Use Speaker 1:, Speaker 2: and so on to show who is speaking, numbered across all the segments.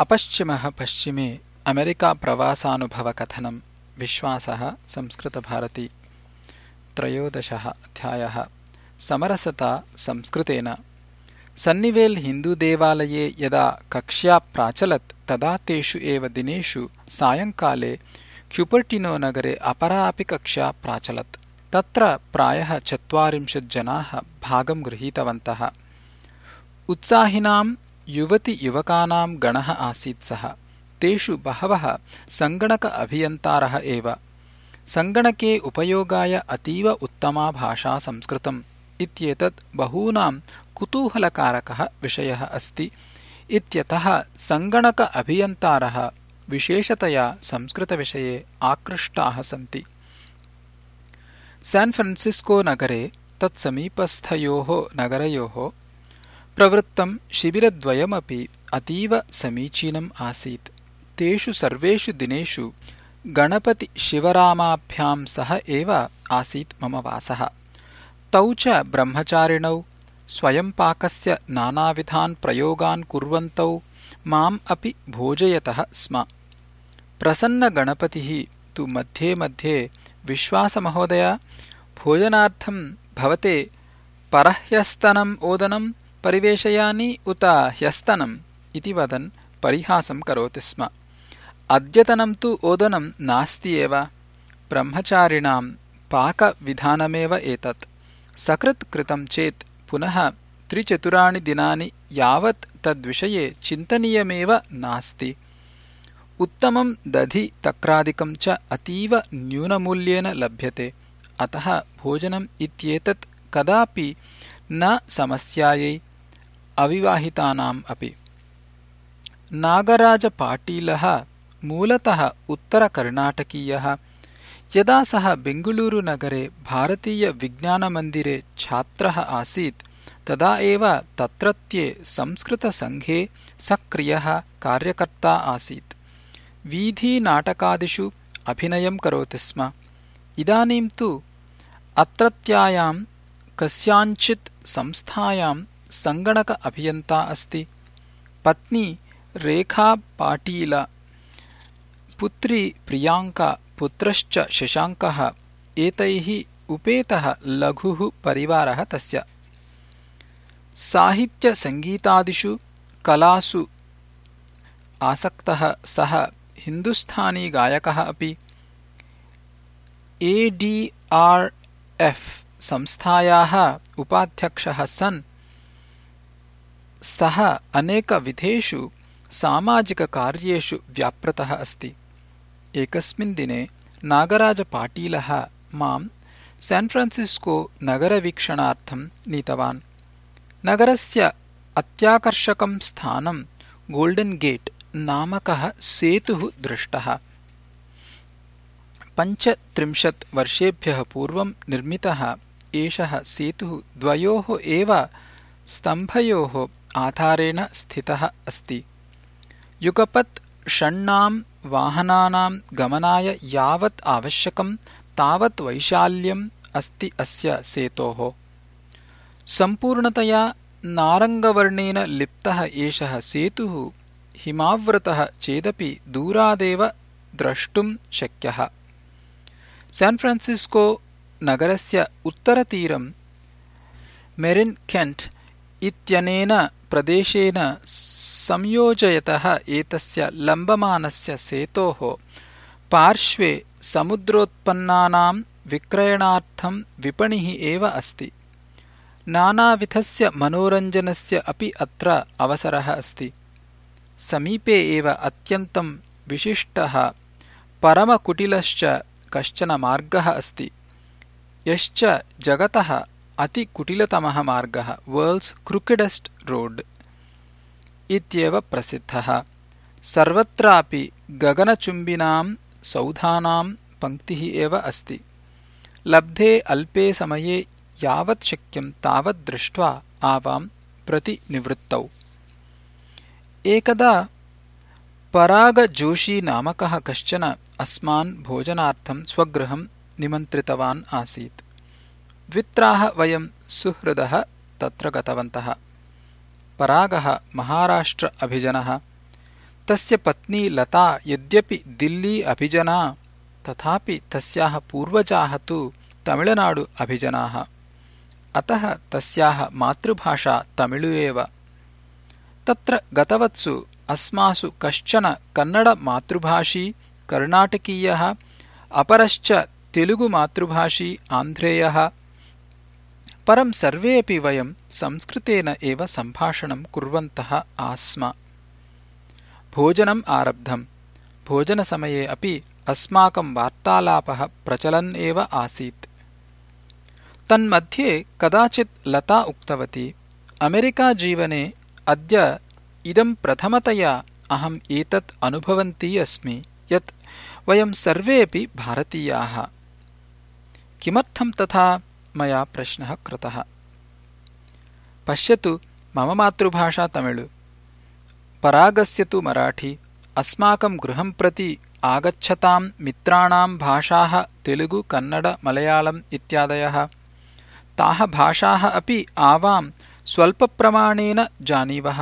Speaker 1: अपश्चिमः पश्चिमे अमेरिकाप्रवासानुभवकथनम् विश्वासः संस्कृतभारती त्रयोदशः अध्यायः समरसता संस्कृतेन सन्निवेल् हिन्दूदेवालये यदा कक्ष्या प्राचलत् तदा तेषु एव दिनेषु सायङ्काले क्युपर्टिनोनगरे अपरा अपि कक्ष्या प्राचलत्। तत्र प्रायः चत्वारिंशज्जनाः भागं गृहीतवन्तः। उत्साहिनां युवतियुवकानां गणः आसीत् सः। तेषु बहवः सङ्गणक अभियन्तारः एव। सङ्गणके उपयोगाय अतीव उत्तमा भाषा संस्कृतम् इत्येतत् बहूनां कुतूहलकारकः विषयः अस्ति। इत्यतः सङ्गणक अभियन्तारः विशेषतया संस्कृतविषये आकृष्टाः सन्ति। नगरे तत्समीपस्थयोः नगरयोः प्रवृत्तं शिबिरद्वयमपि अतीव समीचीनम् आसीत्। तेषु सर्वेषु दिनेषु गणपतिशिवरामाभ्यां सह एव आसीत् मम वासः। तौ च ब्रह्मचारिणौ स्वयंपाकस्य नानाविधान् प्रयोगान् कुर्वन्तौ माम् अपि भोजयतः स्म। प्रसन्नगणपतिः तु मध्ये मध्ये विश्वासमहोदय भोजनार्थं भवते परह्यस्तनम् ओदनं परिवेशयानि उत ह्यस्तनम् इति वदन् परिहासं करोति स्म अद्यतनं तु ओदनं नास्ति एव ब्रह्मचारिणां पाकविधानमेव एतत् सकृत् कृतं चेत् पुनः त्रिचतुराणि दिनानि यावत् तद्विषये चिन्तनीयमेव नास्ति उत्तमं दधि तक्रादिकं च अतीव न्यूनमूल्येन लभ्यते अतः भोजनम् इत्येतत् कदापि न समस्यायै अविवाहितानाम् अपि। नागराजपाटीलः मूलतः उत्तरकर्णाटकीयः। यदा सः बेङ्गळूरुनगरे भारतीयविज्ञानमन्दिरे छात्रः आसीत् तदा एव तत्रत्ये संस्कृतसङ्घे सक्रियः कार्यकर्ता आसीत्। वीथीनाटकादिषु अभिनयं करोति स्म। इदानीं तु अत्रत्यायां कस्याञ्चित् संस्थायां सङ्गणक अभियन्ता अस्ति। पत्नी रेखापाटील पुत्री प्रियाङ्का पुत्रश्च शशाङ्कः, एतैः उपेतः लघुः परिवारः तस्य। साहित्यसङ्गीतादिषु कलासु आसक्तः सः हिन्दुस्थानीगायकः अपि। ए डि आर् एफ् संस्थायाः उपाध्यक्षः सन् सः अनेकविधेषु सामाजिककार्येषु व्यापृतः अस्ति। एकस्मिन् दिने नागराजपाटीलः मां सेन्फ्रान्सिस्को नगरवीक्षणार्थं नीतवान्। नगरस्य अत्याकर्षकं स्थानं गोल्डन् गेट् नामकः सेतुः दृष्टः। पञ्चत्रिंशत् वर्षेभ्यः पूर्वं निर्मितः एषः सेतुः द्वयोः एव स्तम्भयोः आधारेण स्थितः अस्ति। युगपत् षण्णां वाहनानां गमनाय यावत् आवश्यकं तावत् वैशाल्यम् अस्ति अस्य सेतोः। सम्पूर्णतया नारङ्गवर्णेन लिप्तः एषः सेतुः हिमावृतः चेदपि दूरादेव द्रष्टुं शक्यः। सान्फ्रान्सिस्को नगरस्य उत्तरतीरं मेरिन् केण्ट् इत्यनेन प्रदेशेन संयोजयतः एतस्य लम्बमानस्य सेतोः पार्श्वे समुद्रोत्पन्नानां विक्रयणार्थं विपणिः एव अस्ति। नानाविधस्य मनोरञ्जनस्य अपि अत्र अवसरः अस्ति। समीपे एव अत्यन्तं विशिष्टः परमकुटिलश्च कश्चन मार्गः अस्ति। यश्च जगतः अतिकुटिलतमः मार्गः वर्ल्ड्स् क्रुकेडेस्ट् रोड् इत्येव प्रसिद्धः। सर्वत्रापि गगनचुम्बिनां सौधानां पङ्क्तिः एव अस्ति। लब्धे अल्पे समये यावत् शक्यं तावत् दृष्ट्वा आवां प्रतिनिवृत्तौ। एकदा परागजोशी नामकः कश्चन अस्मान् भोजनार्थं स्वगृहं निमन्त्रितवान् आसीत् द्वित्राः वयं सुहृदः तत्र गतवन्तः। परागः महाराष्ट्र अभिजनः। तस्य पत्नी लता यद्यपि दिल्ली अभिजना तथापि तस्याः पूर्वजाः तु तमिळनाडु अभिजनाः। अतः तस्याः मातृभाषा तमिळु एव। तत्र गतवत्सु अस्मासु कश्चन कन्नडमातृभाषी कर्णाटकीयः अपरश्च तेलुगुमातृभाषी आन्ध्रेयः परं सर्वेऽपि वयं संस्कृतेन एव सम्भाषणं कुर्वन्तः आस्म। भोजनम् आरब्धम्। भोजनसमये अपि अस्माकं वार्तालापः प्रचलन् एव आसीत्। तन्मध्ये कदाचित् लता उक्तवती अमेरिकाजीवने अद्य इदं प्रथमतया अहम् एतत् अनुभवन्ती अस्मि यत् वयं सर्वेऽपि भारतीयाः। किमर्थं तथा मया प्रश्नः कृतः पश्यतु मम मातृभाषा तमिळु परागस्य तु मराठी अस्माकं गृहं प्रति आगच्छतां मित्राणां भाषाः तेलुगु कन्नड मलयाळम् इत्यादयः ताः भाषाः अपि आवां स्वल्पप्रमाणेन जानीवः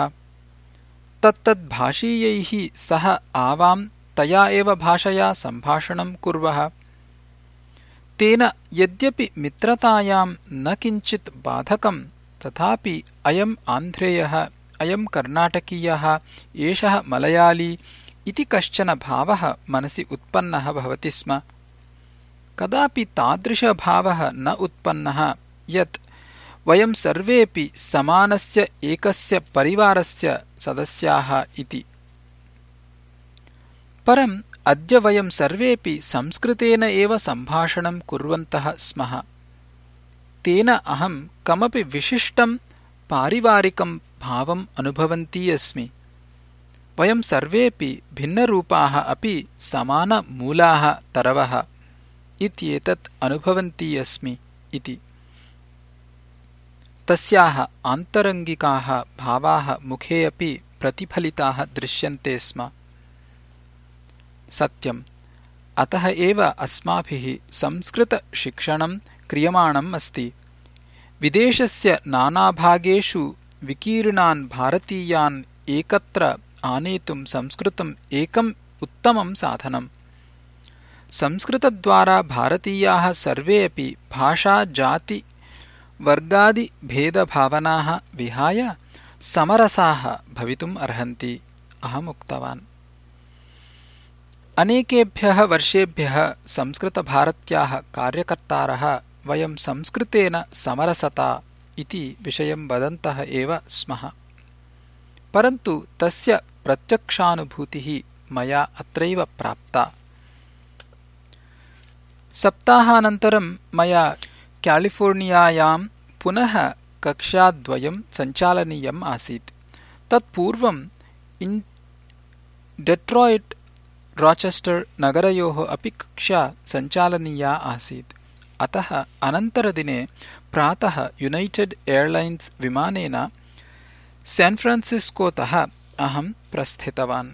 Speaker 1: तत्तद्भाषीयैः सह आवां तया एव भाषया सम्भाषणं कुर्वः तेन यद्यपि मित्रतायां न किञ्चित् बाधकम् तथापि अयम् आन्ध्रेयः अयम् कर्णाटकीयः एषः मलयाली इति कश्चन भावः मनसि उत्पन्नः भवति स्म। कदापि तादृशभावः न उत्पन्नः यत् वयं सर्वेऽपि समानस्य एकस्य परिवारस्य सदस्याः इति। परम् अद्य वयं सर्वेऽपि संस्कृतेन एव सम्भाषणं कुर्वन्तः स्मः। तेन अहं कमपि विशिष्टं पारिवारिकं भावम् अनुभवन्ती अस्मि वयं सर्वेऽपि भिन्नरूपाः अपि समानमूलाः तरवः इत्येतत् अनुभवन्ती अस्मि इति। तस्याः आन्तरङ्गिकाः भावाः मुखे अपि प्रतिफलिताः दृश्यन्ते स्म सत्यम्। अतः एव अस्माभिः संस्कृतशिक्षणं क्रियमाणम् अस्ति। विदेशस्य नानाभागेषु विकीर्णान् भारतीयान् एकत्र आनेतुं संस्कृतम् एकम् उत्तमं साधनम्। संस्कृतद्वारा भारतीयाः सर्वे अपि भाषा जाति वर्गादिभेदभावनाः विहाय समरसाः भवितुम् अर्हन्ति। अहमुक्तवान् अनेकेभ्यः वर्षेभ्यः संस्कृतभारत्याः कार्यकर्तारः वयं संस्कृतेन समरसता इति विषयं वदन्तः एव स्मः। परन्तु तस्य प्रत्यक्षानुभूतिः मया अत्रैव प्राप्ता। सप्ताहानन्तरं मया क्यालिफोर्नियायां पुनः कक्षाद्वयं सञ्चालनीयम् आसीत्। तत्पूर्वम् डेट्रायिट् राचेस्टर् नगरयोः अपि कक्षा सञ्चालनीया आसीत्। अतः अनन्तरदिने प्रातः युनैटेड् एर्लैन्स् विमानेन सेन्फ्रान्सिस्कोतः अहं प्रस्थितवान्।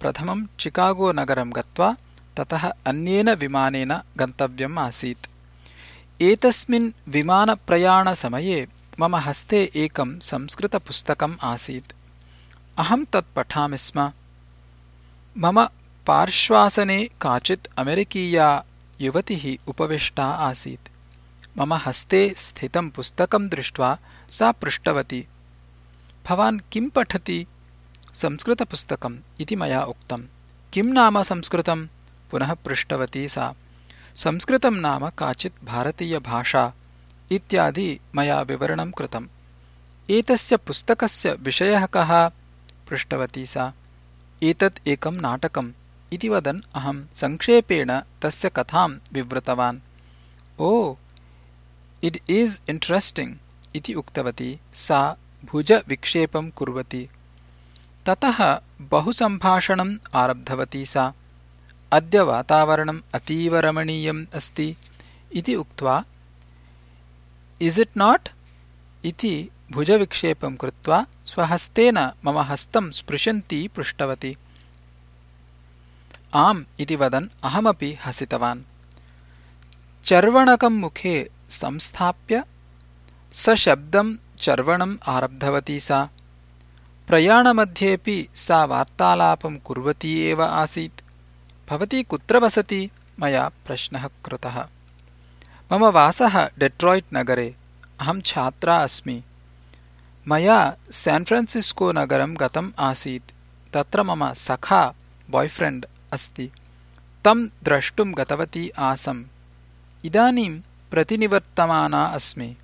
Speaker 1: प्रथमं चिकागोनगरं गत्वा ततः अन्येन विमानेन गन्तव्यम् आसीत्। एतस्मिन् विमानप्रयाणसमये मम हस्ते एकं संस्कृतपुस्तकम् आसीत्। अहं तत् पठामि स्म। मम पार्श्वासने काचित् अमेरिकीया युवतिः उपविष्टा आसीत्। मम हस्ते स्थितं पुस्तकं दृष्ट्वा सा पृष्टवती। भवान् किं पठति? संस्कृतपुस्तकम् इति मया उक्तम्। किं नाम संस्कृतं? पुनः पृष्टवती सा। संस्कृतं नाम काचित् भारतीयभाषा इत्यादि मया विवरणं कृतम्। एतस्य पुस्तकस्य विषयः कः? पृष्टवती सा। एतत् एकं नाटकम् इति वदन् अहं सङ्क्षेपेण तस्य कथां विवृतवान्। ओ इट् इस् इण्ट्रेस्टिङ्ग् इति उक्तवती सा भुजविक्षेपं कुर्वती। ततः बहुसम्भाषणम् आरब्धवती सा। अद्य वातावरणम् अतीव रमणीयम् अस्ति इति उक्त्वा इस् इट् नाट् इति भुजविक्षेपं कृत्वा स्वहस्तेन मम हस्तं स्पृशन्ती पृष्टवती आम् इति वदन् अहमपि हसितवान्। चर्वणकं मुखे संस्थाप्य सशब्दं चर्वणम् आरब्धवती सा। प्रयाणमध्येऽपि सा वार्तालापं कुर्वती एव आसीत्। भवती कुत्र वसति? मया प्रश्नः कृतः। मम वासः डेट्रायिट् नगरे। अहं छात्रा अस्मि। मया सान्फ्रान्सिस्को नगरं गतम् आसीत्। तत्र मम सखा बाय्फ्रेण्ड् अस्ति। तं द्रष्टुं गतवती आसम्। इदानीं प्रतिनिवर्तमाना अस्मि।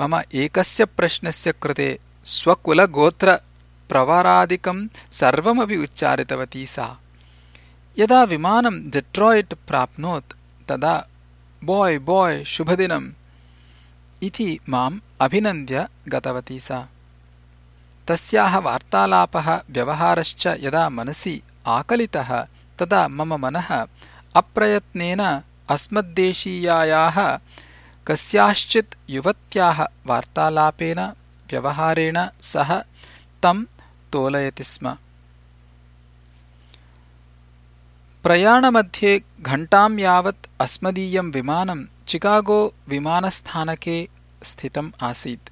Speaker 1: मम एकस्य प्रश्नस्य कृते स्वकुलगोत्रप्रवरादिकं सर्वमपि उच्चारितवती सा। यदा विमानं डेट्रायिट् प्राप्नोत् तदा बोय् बोय् शुभदिनम् इति माम् अभिनन्द्य गतवती सा। तस्याः वार्तालापः व्यवहारश्च यदा मनसि आकलितः तदा मम मनः अप्रयत्नेन अस्मद्देशीयायाः कस्याश्चित् युवत्याः वार्तालापेन व्यवहारेण सह तं तोलयति स्म। प्रयाणमध्ये घण्टां यावत् अस्मदीयं विमानं चिकागो विमानस्थानके स्थितम् आसीत्।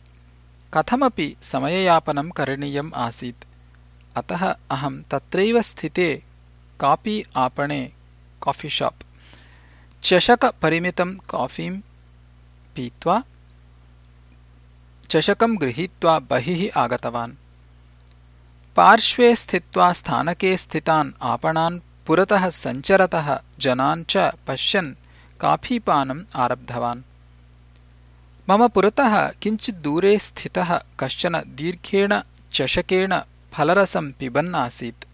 Speaker 1: कथमपि समययापनं करणीयम् आसीत् अतः अहं तत्रैव स्थिते कापी आपणे काफीशाप् चषकपरिमितं काफीं पीत्वा चषकं गृहीत्वा बहिः आगतवान्। पार्श्वे स्थित्वा स्थानके स्थितान् आपणान् पुरतः सञ्चरतः जनान् च पश्यन् काफीपानम् आरब्धवान्। मम पुरतः किञ्चिद्दूरे स्थितः कश्चन दीर्घेण चषकेण फलरसं पिबन् आसीत्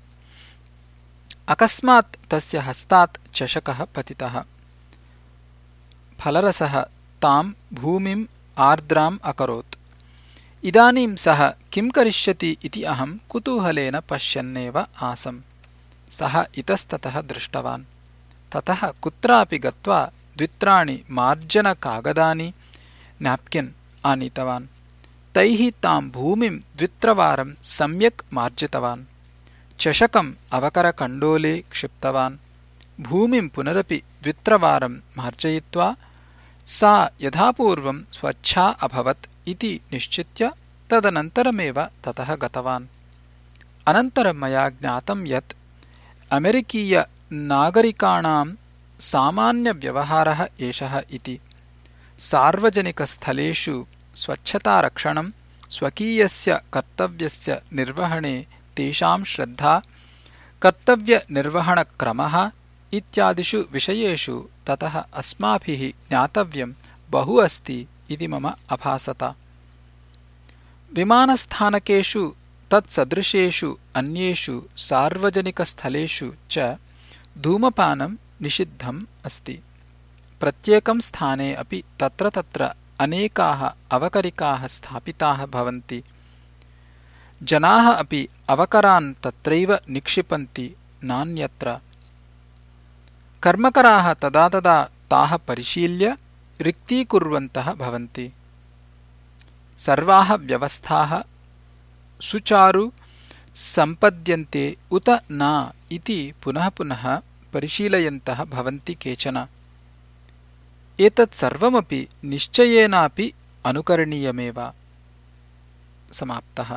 Speaker 1: अकस्मात् तस्य हस्तात् चषकः पतितः। फलरसः ताम् भूमिम् आर्द्राम् अकरोत्। इदानीं सः किं करिष्यति इति अहम् कुतूहलेन पश्यन्नेव आसम्। सः इतस्ततः दृष्टवान्। ततः कुत्रापि गत्वा द्वित्राणि मार्जनकागदानि नाप्किन् आनीतवान् तैः ताम् भूमिम् द्वित्रवारम् सम्यक् मार्जितवान्। चषकम् अवकरकण्डोले क्षिप्तवान्। भूमिम् पुनरपि द्वित्रवारम् मार्जयित्वा सा यथापूर्वं स्वच्छा अभवत् इति निश्चित्य तदनन्तरमेव ततः गतवान्। अनन्तरं मया ज्ञातं यत् अमेरिकीयनागरिकाणां सामान्यव्यवहारः एषः इति। सार्वजनिकस्थलेषु स्वच्छतारक्षणं स्वकीयस्य कर्तव्यस्य निर्वहणे तेषां श्रद्धा कर्तव्यनिर्वहणक्रमः इत्यादिषु विषयेषु ततः अस्माभिः ज्ञातव्यं बहु अस्ति इति मम अभासत। विमानस्थानकेषु तत्सदृशेषु अन्येषु सार्वजनिकस्थलेषु च धूमपानं निषिद्धम् अस्ति। प्रत्येकं स्थाने अपि तत्र तत्र अनेकाः अवकरिकाः स्थापिताः भवन्ति। जनाः अपि अवकरान् तत्रैव निक्षिपन्ति नान्यत्र। कर्मकराः तदा तदा ताः परिशील्य रिक्तीकुर्वन्तः भवन्ति। सर्वाः व्यवस्थाः सुचारु सम्पद्यन्ते उत न इति पुनः पुनः परिशीलयन्तः भवन्ति केचन एतत् सर्वमपि निश्चयेनापि अनुकरणीयमेव। समाप्तः